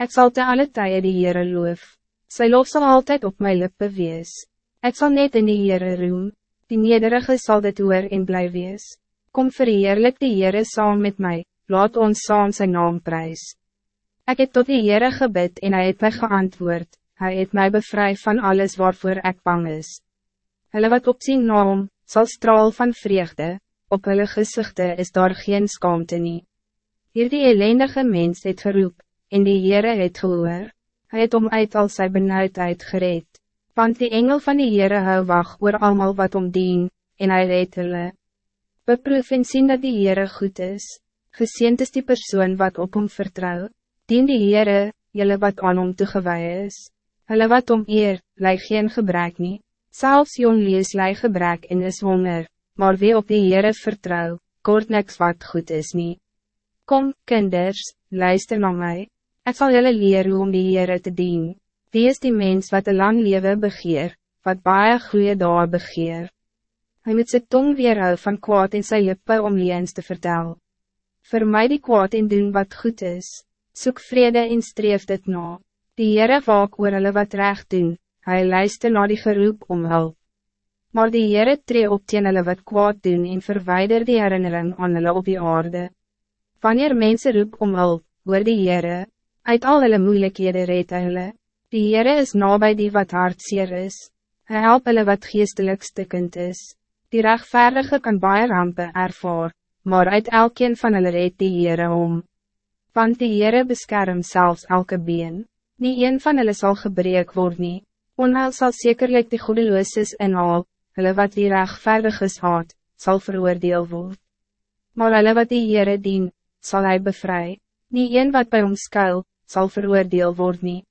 Ik zal te alle tijden die Heere loof. Sy lof zal altijd op mijn lippe wees. Ik zal net in die Heere roem. Die nederige zal dit hoor en bly wees. Kom verheerlijk die Heere saam met mij. Laat ons saam zijn naam prijs. Ik heb tot die Heere gebid en hij het mij geantwoord. Hij het mij bevrijd van alles waarvoor ik bang is. Hulle wat op zijn naam, zal straal van vreugde, op hulle gezichten is daar geen skaamte nie. Hier die ellendige mens het geroep, en die Heere het gehoor, hy het om uit al sy benauwdheid gereed, want die engel van die Heere hou wacht oor allemaal wat om dien, en hy red hulle. Beproef en sien dat die Heere goed is, geseend is die persoon wat op hom vertrouw, dien die Heere, jylle wat aan hom toegewaai is, hulle wat om eer, lei geen gebrek nie, selfs jong lees lei gebrek en is honger, maar wie op die Heere vertrouw, kort niks wat goed is niet. Kom, kinders, luister naar mij. Ik zal jullie leren hoe om die Heere te dien. Wie is die mens wat een lang leven begeer, wat baie goede daar begeer? Hij moet zijn tong weerhou van kwaad in zijn lippe om liens te vertellen. Voor mij die kwaad in doen wat goed is. Zoek vrede en streef dit na. Die Heere waak oor hulle wat recht doen, hy luister na die geroep om hulp. Maar die Heere tree op teen hulle wat kwaad doen en verwijder die herinnering aan hulle op die aarde. Wanneer mensen roep om hulp, hoor die Heere, uit al hulle moeilijkheden red hulle. Die Heere is nabij die wat hartseer is. Hij help hulle wat geestelijk stikkend is. Die rechtvaardige kan baie rampe ervaar, maar uit elkeen van hulle red die Heere om. Want die Heere beskerm zelfs elke been. Nie een van hulle sal gebreek word nie. Onheil sal zekerlijk die goedelooses inhaal, hulle wat die rechtvaardiges haat, zal veroordeel word. Maar hulle wat die Heere dien, zal hij bevry, nie een wat bij hom skuil, sal veroordeel word nie.